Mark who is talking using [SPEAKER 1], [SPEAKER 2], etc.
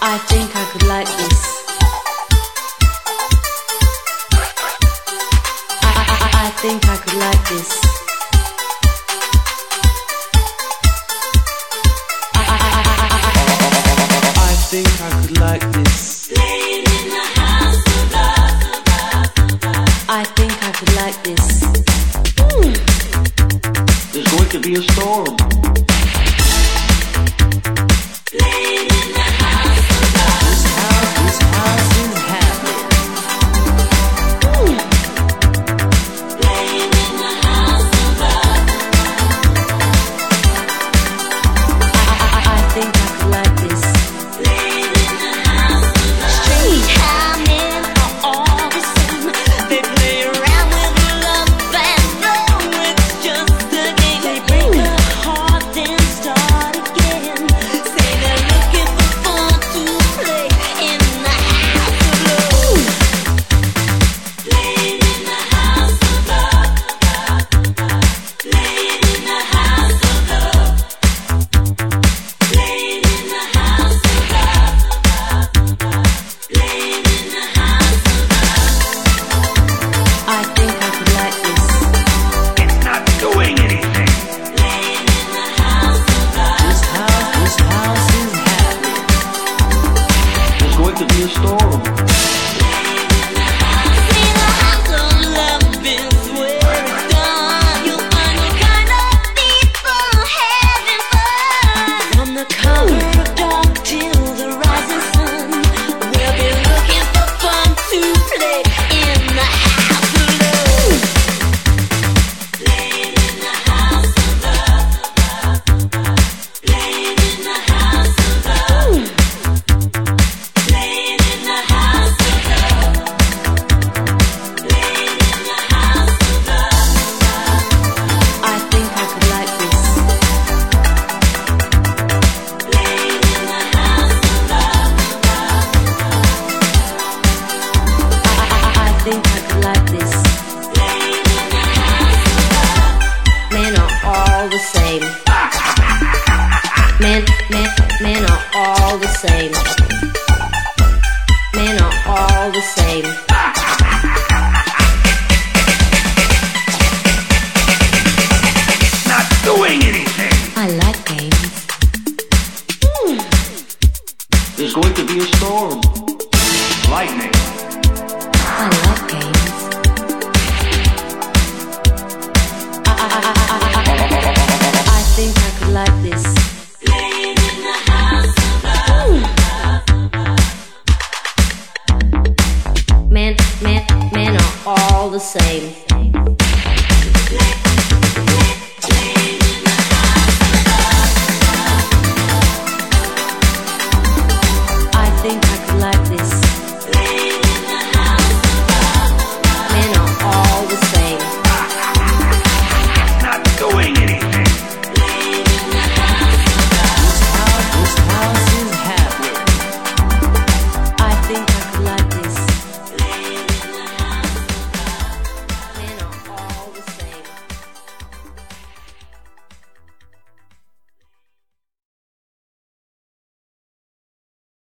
[SPEAKER 1] I think I could like this. I, I, I think I could like this. I, I, I, I, I think I could like this. I think I could like this. Mm.
[SPEAKER 2] There's going to be a storm.
[SPEAKER 1] same. Men, men, men are all the same. Men are all the same.
[SPEAKER 2] Not doing anything.
[SPEAKER 1] I like games. Mm.
[SPEAKER 2] There's going to be a storm. Lightning.
[SPEAKER 1] all the same. I think I could like this.